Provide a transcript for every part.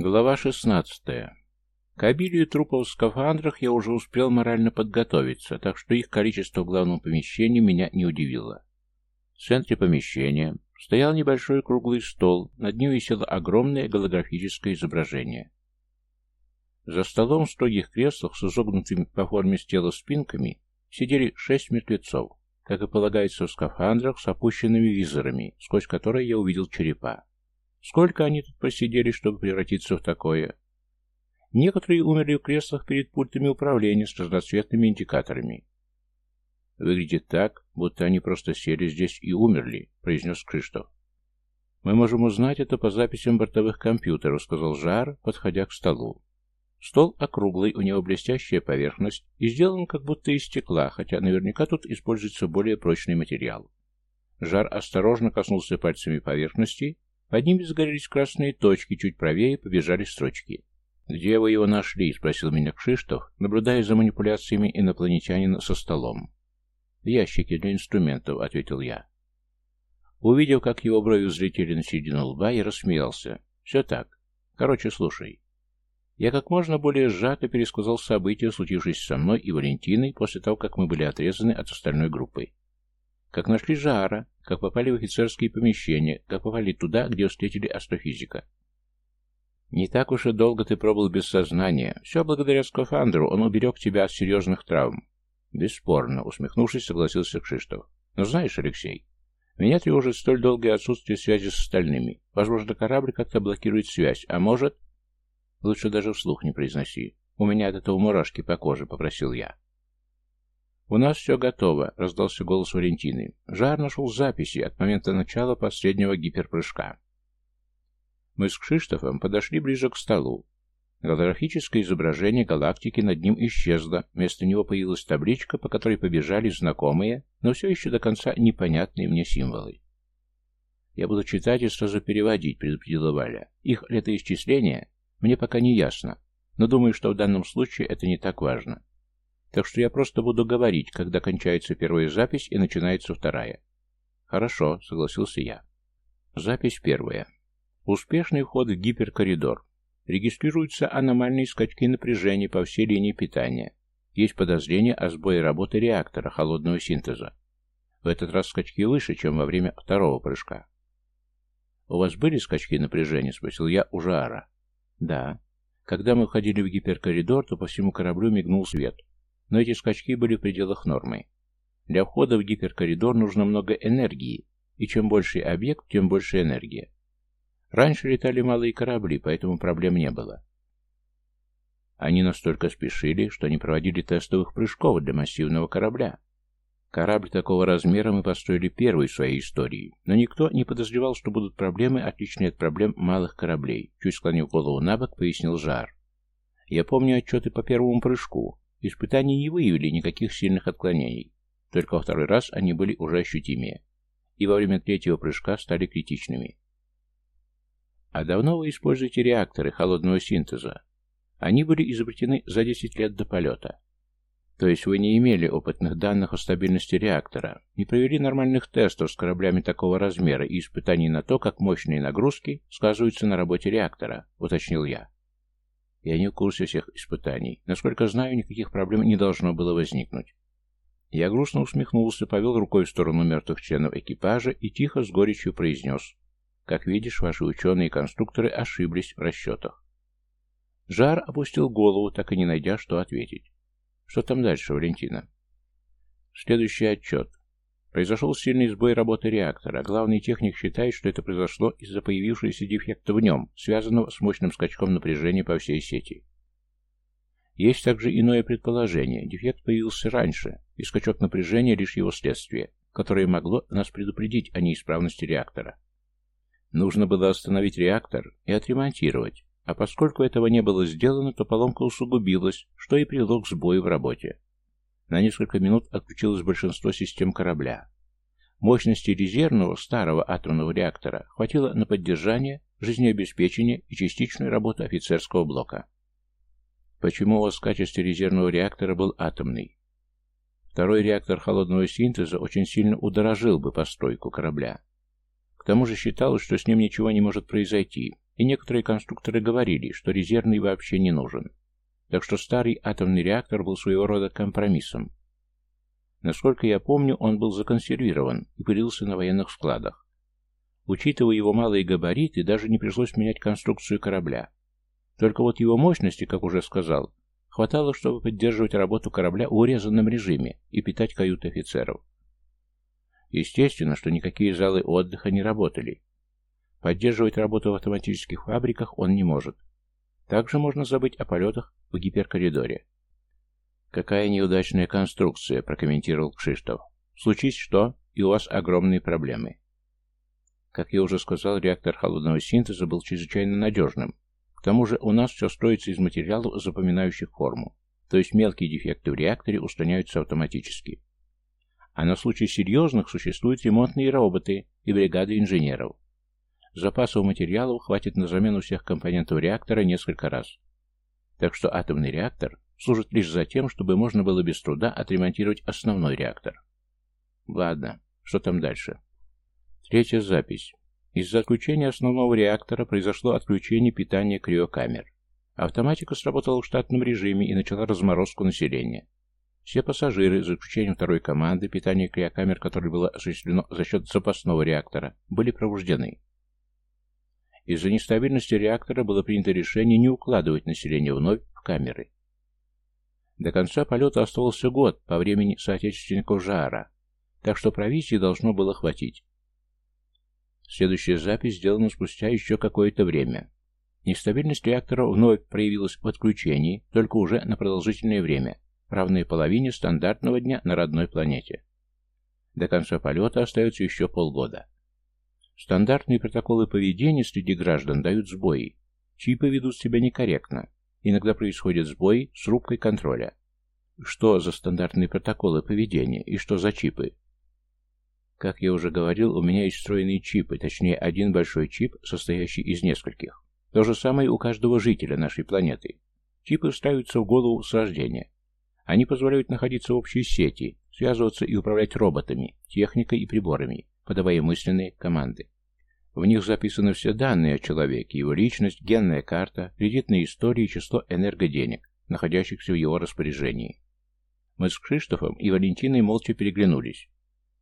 Глава 16. К обилию трупов в скафандрах я уже успел морально подготовиться, так что их количество в главном помещении меня не удивило. В центре помещения стоял небольшой круглый стол, над ним висело огромное голографическое изображение. За столом в строгих креслах с изогнутыми по форме тела спинками сидели шесть мертвецов, как и полагается в скафандрах с опущенными визорами, сквозь которые я увидел черепа. Сколько они тут просидели, чтобы превратиться в такое? Некоторые умерли в креслах перед пультами управления с разноцветными индикаторами. «Выглядит так, будто они просто сели здесь и умерли», — произнес Криштоф. «Мы можем узнать это по записям бортовых компьютеров», — сказал Жар, подходя к столу. Стол округлый, у него блестящая поверхность и сделан как будто из стекла, хотя наверняка тут используется более прочный материал. Жар осторожно коснулся пальцами поверхности под ними загорелись красные точки, чуть правее побежали строчки. «Где вы его нашли?» — спросил меня Кшиштов, наблюдая за манипуляциями инопланетянина со столом. «Ящики для инструментов», — ответил я. Увидев, как его брови взлетели на середину лба, я рассмеялся. «Все так. Короче, слушай. Я как можно более сжато пересказал события, случившиеся со мной и Валентиной после того, как мы были отрезаны от остальной группы. Как нашли Жара, как попали в офицерские помещения, как попали туда, где встретили астрофизика. Не так уж и долго ты пробыл без сознания. Все благодаря скафандру, он уберег тебя от серьезных травм. Бесспорно, усмехнувшись, согласился Кшиштов. Но знаешь, Алексей, меня тревожит столь долгое отсутствие связи с остальными. Возможно, корабль как-то блокирует связь, а может... Лучше даже вслух не произноси. У меня от этого мурашки по коже, попросил я. «У нас все готово», — раздался голос Валентины. Жар нашел записи от момента начала последнего гиперпрыжка. Мы с Кшиштофом подошли ближе к столу. Голографическое изображение галактики над ним исчезло, вместо него появилась табличка, по которой побежали знакомые, но все еще до конца непонятные мне символы. «Я буду читать и сразу переводить», — предупредила Валя. «Их летоисчисление мне пока не ясно, но думаю, что в данном случае это не так важно. Так что я просто буду говорить, когда кончается первая запись и начинается вторая. Хорошо, согласился я. Запись первая. Успешный вход в гиперкоридор. Регистрируются аномальные скачки напряжения по всей линии питания. Есть подозрение о сбое работы реактора холодного синтеза. В этот раз скачки выше, чем во время второго прыжка. «У вас были скачки напряжения?» — спросил я у Жара. «Да. Когда мы входили в гиперкоридор, то по всему кораблю мигнул свет но эти скачки были в пределах нормы. Для входа в гиперкоридор нужно много энергии, и чем больше объект, тем больше энергия. Раньше летали малые корабли, поэтому проблем не было. Они настолько спешили, что не проводили тестовых прыжков для массивного корабля. Корабль такого размера мы построили первый в своей истории, но никто не подозревал, что будут проблемы, отличные от проблем малых кораблей. Чуть склонив голову на бок, пояснил Жар. Я помню отчеты по первому прыжку. Испытания не выявили никаких сильных отклонений, только во второй раз они были уже ощутимее, и во время третьего прыжка стали критичными. А давно вы используете реакторы холодного синтеза? Они были изобретены за 10 лет до полета. То есть вы не имели опытных данных о стабильности реактора, не провели нормальных тестов с кораблями такого размера и испытаний на то, как мощные нагрузки сказываются на работе реактора, уточнил я. Я не в курсе всех испытаний. Насколько знаю, никаких проблем не должно было возникнуть. Я грустно усмехнулся, повел рукой в сторону мертвых членов экипажа и тихо с горечью произнес. Как видишь, ваши ученые и конструкторы ошиблись в расчетах. Жар опустил голову, так и не найдя, что ответить. Что там дальше, Валентина? Следующий отчет. Произошел сильный сбой работы реактора. Главный техник считает, что это произошло из-за появившегося дефекта в нем, связанного с мощным скачком напряжения по всей сети. Есть также иное предположение. Дефект появился раньше, и скачок напряжения лишь его следствие, которое могло нас предупредить о неисправности реактора. Нужно было остановить реактор и отремонтировать, а поскольку этого не было сделано, то поломка усугубилась, что и привело к сбою в работе. На несколько минут отключилось большинство систем корабля. Мощности резервного старого атомного реактора хватило на поддержание, жизнеобеспечение и частичную работу офицерского блока. Почему у вас в качестве резервного реактора был атомный? Второй реактор холодного синтеза очень сильно удорожил бы постройку корабля. К тому же считалось, что с ним ничего не может произойти, и некоторые конструкторы говорили, что резервный вообще не нужен. Так что старый атомный реактор был своего рода компромиссом. Насколько я помню, он был законсервирован и пылился на военных складах. Учитывая его малые габариты, даже не пришлось менять конструкцию корабля. Только вот его мощности, как уже сказал, хватало, чтобы поддерживать работу корабля в урезанном режиме и питать каюты офицеров. Естественно, что никакие залы отдыха не работали. Поддерживать работу в автоматических фабриках он не может. Также можно забыть о полетах в гиперкоридоре. «Какая неудачная конструкция», — прокомментировал Кшиштов. «Случись что, и у вас огромные проблемы». Как я уже сказал, реактор холодного синтеза был чрезвычайно надежным. К тому же у нас все строится из материалов, запоминающих форму. То есть мелкие дефекты в реакторе устраняются автоматически. А на случай серьезных существуют ремонтные роботы и бригады инженеров. Запасов материалов хватит на замену всех компонентов реактора несколько раз. Так что атомный реактор служит лишь за тем, чтобы можно было без труда отремонтировать основной реактор. Ладно, что там дальше? Третья запись. Из-за отключения основного реактора произошло отключение питания криокамер. Автоматика сработала в штатном режиме и начала разморозку населения. Все пассажиры, за исключением второй команды, питание криокамер, которое было осуществлено за счет запасного реактора, были пробуждены. Из-за нестабильности реактора было принято решение не укладывать население вновь в камеры. До конца полета оставался год по времени соотечественников Жара, так что провизии должно было хватить. Следующая запись сделана спустя еще какое-то время. Нестабильность реактора вновь проявилась в отключении, только уже на продолжительное время, равное половине стандартного дня на родной планете. До конца полета остается еще полгода. Стандартные протоколы поведения среди граждан дают сбои. Чипы ведут себя некорректно, Иногда происходит сбой с рубкой контроля. Что за стандартные протоколы поведения и что за чипы? Как я уже говорил, у меня есть встроенные чипы, точнее один большой чип, состоящий из нескольких. То же самое у каждого жителя нашей планеты. Чипы встраиваются в голову с рождения. Они позволяют находиться в общей сети, связываться и управлять роботами, техникой и приборами, подавая мысленные команды. В них записаны все данные о человеке, его личность, генная карта, кредитные истории и число энергоденег, находящихся в его распоряжении. Мы с Кшиштофом и Валентиной молча переглянулись.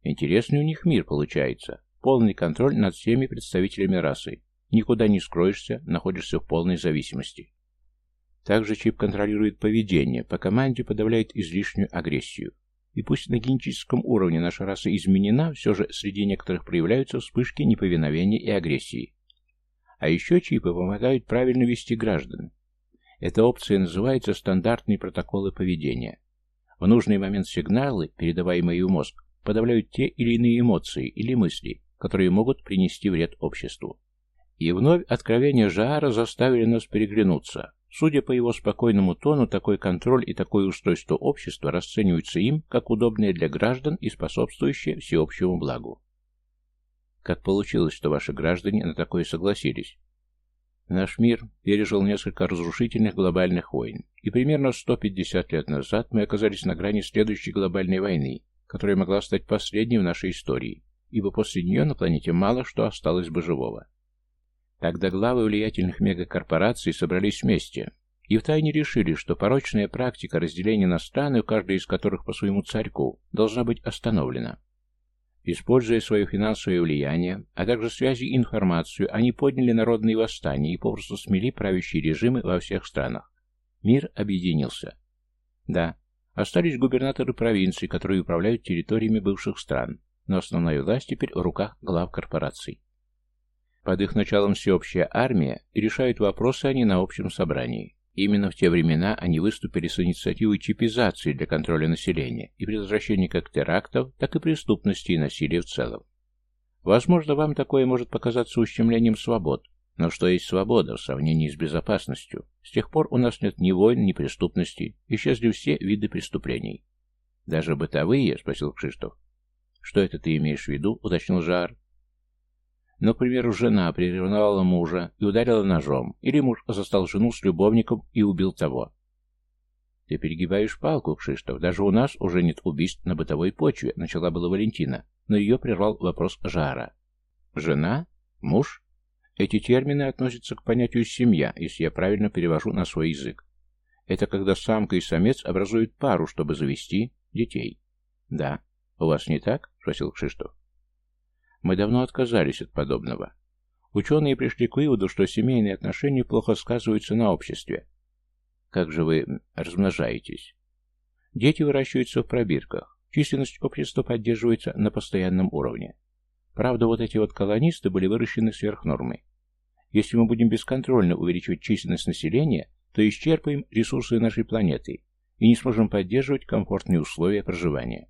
Интересный у них мир получается. Полный контроль над всеми представителями расы. Никуда не скроешься, находишься в полной зависимости. Также чип контролирует поведение, по команде подавляет излишнюю агрессию. И пусть на генетическом уровне наша раса изменена, все же среди некоторых проявляются вспышки неповиновения и агрессии. А еще чипы помогают правильно вести граждан. Эта опция называется стандартные протоколы поведения. В нужный момент сигналы, передаваемые в мозг, подавляют те или иные эмоции или мысли, которые могут принести вред обществу. И вновь откровения Жаара заставили нас переглянуться. Судя по его спокойному тону, такой контроль и такое устройство общества расцениваются им как удобные для граждан и способствующие всеобщему благу. Как получилось, что ваши граждане на такое согласились? Наш мир пережил несколько разрушительных глобальных войн, и примерно 150 лет назад мы оказались на грани следующей глобальной войны, которая могла стать последней в нашей истории, ибо после нее на планете мало что осталось бы живого. Тогда главы влиятельных мегакорпораций собрались вместе и втайне решили, что порочная практика разделения на страны, у каждой из которых по своему царьку, должна быть остановлена. Используя свое финансовое влияние, а также связи и информацию, они подняли народные восстания и попросту смели правящие режимы во всех странах. Мир объединился. Да, остались губернаторы провинций, которые управляют территориями бывших стран, но основная власть теперь в руках глав корпораций. Под их началом всеобщая армия, и решают вопросы они на общем собрании. Именно в те времена они выступили с инициативой чипизации для контроля населения и предотвращения как терактов, так и преступности и насилия в целом. Возможно, вам такое может показаться ущемлением свобод, но что есть свобода в сравнении с безопасностью? С тех пор у нас нет ни войн, ни преступности, исчезли все виды преступлений. «Даже бытовые?» — спросил Кшиштов. «Что это ты имеешь в виду?» — уточнил Жар. Например, жена приревновала мужа и ударила ножом, или муж застал жену с любовником и убил того. Ты перегибаешь палку, Кшиштов. Даже у нас уже нет убийств на бытовой почве, начала была Валентина, но ее прервал вопрос Жара. Жена? Муж? Эти термины относятся к понятию «семья», если я правильно перевожу на свой язык. Это когда самка и самец образуют пару, чтобы завести детей. Да. У вас не так? Спросил Кшиштоф. Мы давно отказались от подобного. Ученые пришли к выводу, что семейные отношения плохо сказываются на обществе. Как же вы размножаетесь? Дети выращиваются в пробирках. Численность общества поддерживается на постоянном уровне. Правда, вот эти вот колонисты были выращены сверх нормы. Если мы будем бесконтрольно увеличивать численность населения, то исчерпаем ресурсы нашей планеты и не сможем поддерживать комфортные условия проживания.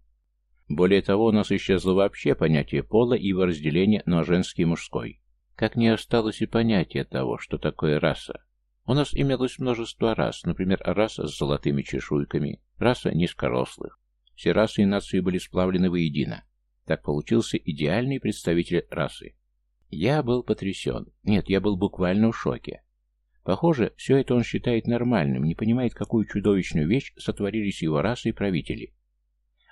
Более того, у нас исчезло вообще понятие пола и его разделение на женский и мужской. Как не осталось и понятия того, что такое раса. У нас имелось множество рас, например, раса с золотыми чешуйками, раса низкорослых. Все расы и нации были сплавлены воедино. Так получился идеальный представитель расы. Я был потрясен. Нет, я был буквально в шоке. Похоже, все это он считает нормальным, не понимает, какую чудовищную вещь сотворили с его расой правители.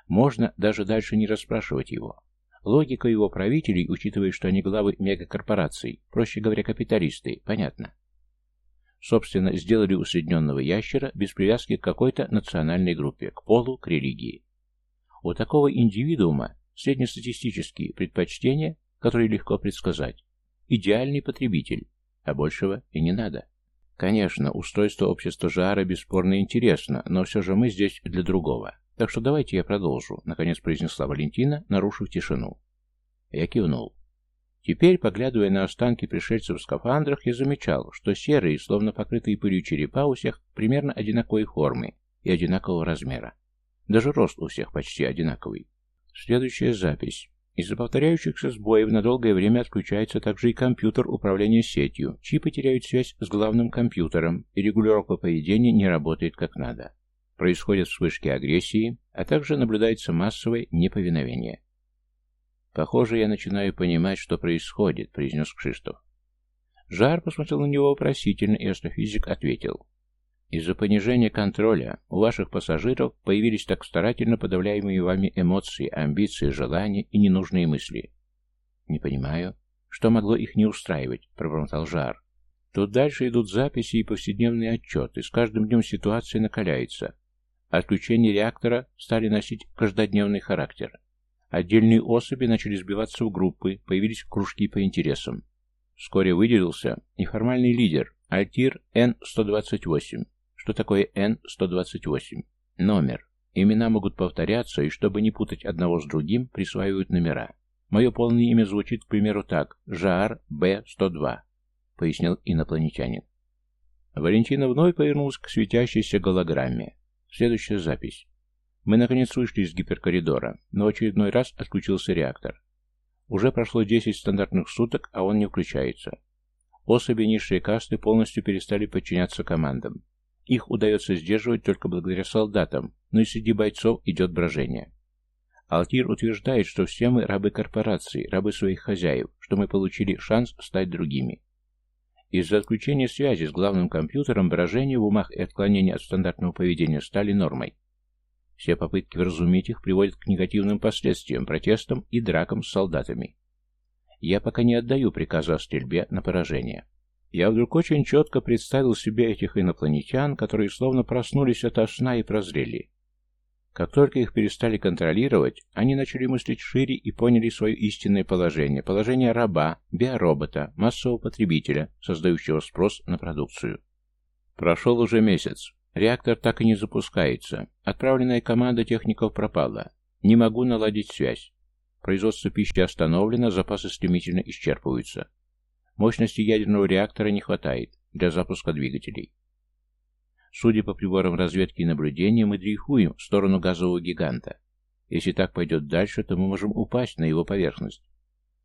Можно даже дальше не расспрашивать его. Логика его правителей, учитывая, что они главы мегакорпораций, проще говоря, капиталисты, понятно. Собственно, сделали усредненного ящера без привязки к какой-то национальной группе, к полу, к религии. У такого индивидуума среднестатистические предпочтения, которые легко предсказать. Идеальный потребитель, а большего и не надо. Конечно, устройство общества Жара бесспорно интересно, но все же мы здесь для другого. Так что давайте я продолжу, наконец произнесла Валентина, нарушив тишину. Я кивнул. Теперь, поглядывая на останки пришельцев в скафандрах, я замечал, что серые, словно покрытые пылью черепа у всех примерно одинаковой формы и одинакового размера. Даже рост у всех почти одинаковый. Следующая запись. Из-за повторяющихся сбоев на долгое время отключается также и компьютер управления сетью. Чипы теряют связь с главным компьютером, и регулировка поведения не работает как надо. Происходят вспышки агрессии, а также наблюдается массовое неповиновение. «Похоже, я начинаю понимать, что происходит», — произнес Кшиштов. Жар посмотрел на него вопросительно, и астрофизик ответил. «Из-за понижения контроля у ваших пассажиров появились так старательно подавляемые вами эмоции, амбиции, желания и ненужные мысли». «Не понимаю, что могло их не устраивать», — пробормотал Жар. Тут дальше идут записи и повседневные отчеты. С каждым днем ситуация накаляется. Отключения реактора стали носить каждодневный характер. Отдельные особи начали сбиваться в группы, появились кружки по интересам. Вскоре выделился неформальный лидер Альтир Н-128. Что такое Н-128? Номер. Имена могут повторяться, и чтобы не путать одного с другим, присваивают номера. Мое полное имя звучит, к примеру, так. Жаар Б-102, пояснил инопланетянин. Валентина вновь повернулась к светящейся голограмме. Следующая запись. Мы наконец вышли из гиперкоридора, но очередной раз отключился реактор. Уже прошло 10 стандартных суток, а он не включается. Особи низшей касты полностью перестали подчиняться командам. Их удается сдерживать только благодаря солдатам, но и среди бойцов идет брожение. Алтир утверждает, что все мы рабы корпорации, рабы своих хозяев, что мы получили шанс стать другими. Из-за отключения связи с главным компьютером брожение в умах и отклонения от стандартного поведения стали нормой. Все попытки вразумить их приводят к негативным последствиям, протестам и дракам с солдатами. Я пока не отдаю приказа о стрельбе на поражение. Я вдруг очень четко представил себе этих инопланетян, которые словно проснулись ото сна и прозрели. Как только их перестали контролировать, они начали мыслить шире и поняли свое истинное положение, положение раба, биоробота, массового потребителя, создающего спрос на продукцию. Прошел уже месяц. Реактор так и не запускается. Отправленная команда техников пропала. Не могу наладить связь. Производство пищи остановлено, запасы стремительно исчерпываются. Мощности ядерного реактора не хватает для запуска двигателей. Судя по приборам разведки и наблюдения, мы дрейфуем в сторону газового гиганта. Если так пойдет дальше, то мы можем упасть на его поверхность.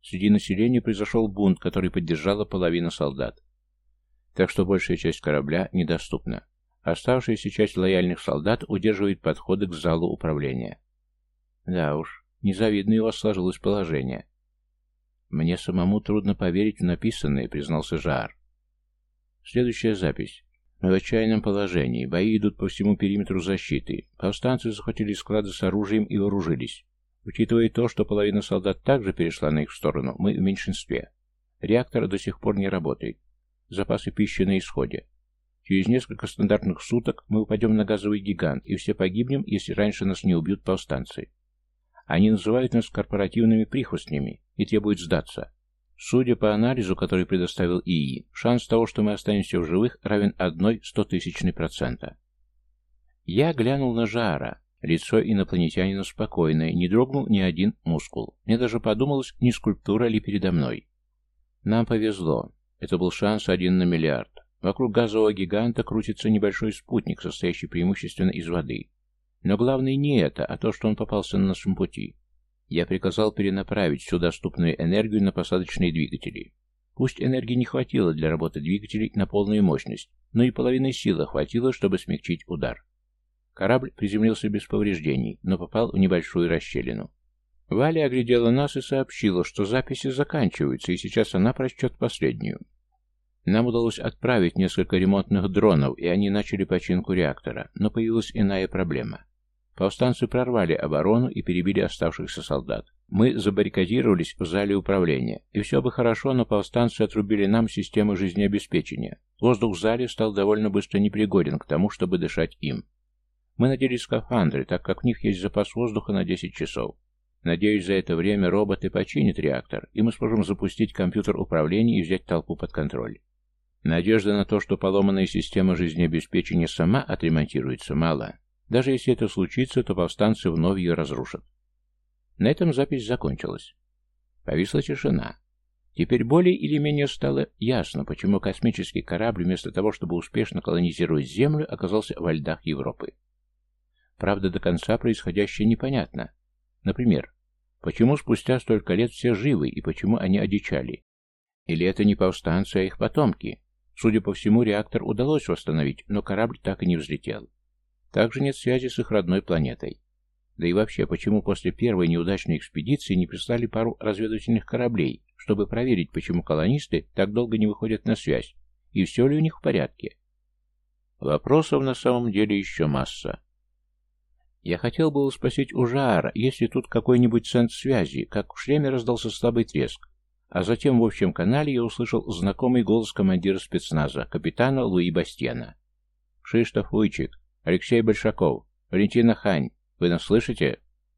Среди населения произошел бунт, который поддержала половина солдат. Так что большая часть корабля недоступна. Оставшаяся часть лояльных солдат удерживает подходы к залу управления. Да уж, незавидное у вас сложилось положение. Мне самому трудно поверить в написанное, признался Жар. Следующая запись. Мы в отчаянном положении. Бои идут по всему периметру защиты. Повстанцы захватили склады с оружием и вооружились. Учитывая то, что половина солдат также перешла на их сторону, мы в меньшинстве. Реактор до сих пор не работает. Запасы пищи на исходе. Через несколько стандартных суток мы упадем на газовый гигант, и все погибнем, если раньше нас не убьют повстанцы. Они называют нас корпоративными прихвостнями и требуют сдаться. Судя по анализу, который предоставил ИИ, шанс того, что мы останемся в живых, равен одной стотысячной процента. Я глянул на Жара. Лицо инопланетянина спокойное, не дрогнул ни один мускул. Мне даже подумалось, не скульптура ли передо мной. Нам повезло. Это был шанс один на миллиард. Вокруг газового гиганта крутится небольшой спутник, состоящий преимущественно из воды. Но главное не это, а то, что он попался на нашем пути. Я приказал перенаправить всю доступную энергию на посадочные двигатели. Пусть энергии не хватило для работы двигателей на полную мощность, но и половины силы хватило, чтобы смягчить удар. Корабль приземлился без повреждений, но попал в небольшую расщелину. Валя оглядела нас и сообщила, что записи заканчиваются, и сейчас она прочтет последнюю. Нам удалось отправить несколько ремонтных дронов, и они начали починку реактора, но появилась иная проблема. Повстанцы прорвали оборону и перебили оставшихся солдат. Мы забаррикадировались в зале управления, и все бы хорошо, но повстанцы отрубили нам систему жизнеобеспечения. Воздух в зале стал довольно быстро непригоден к тому, чтобы дышать им. Мы надели скафандры, так как в них есть запас воздуха на 10 часов. Надеюсь, за это время роботы починят реактор, и мы сможем запустить компьютер управления и взять толпу под контроль. Надежда на то, что поломанная система жизнеобеспечения сама отремонтируется, мало. Даже если это случится, то повстанцы вновь ее разрушат. На этом запись закончилась. Повисла тишина. Теперь более или менее стало ясно, почему космический корабль вместо того, чтобы успешно колонизировать Землю, оказался во льдах Европы. Правда, до конца происходящее непонятно. Например, почему спустя столько лет все живы и почему они одичали? Или это не повстанцы, а их потомки? Судя по всему, реактор удалось восстановить, но корабль так и не взлетел. Также нет связи с их родной планетой. Да и вообще, почему после первой неудачной экспедиции не прислали пару разведывательных кораблей, чтобы проверить, почему колонисты так долго не выходят на связь, и все ли у них в порядке? Вопросов на самом деле еще масса. Я хотел было спросить у Жаара, есть ли тут какой-нибудь центр связи, как в шлеме раздался слабый треск, а затем в общем канале я услышал знакомый голос командира спецназа, капитана Луи Бастена. «Шиштов Уйчик, Алексей Большаков, Валентина Хань, вы нас слышите?»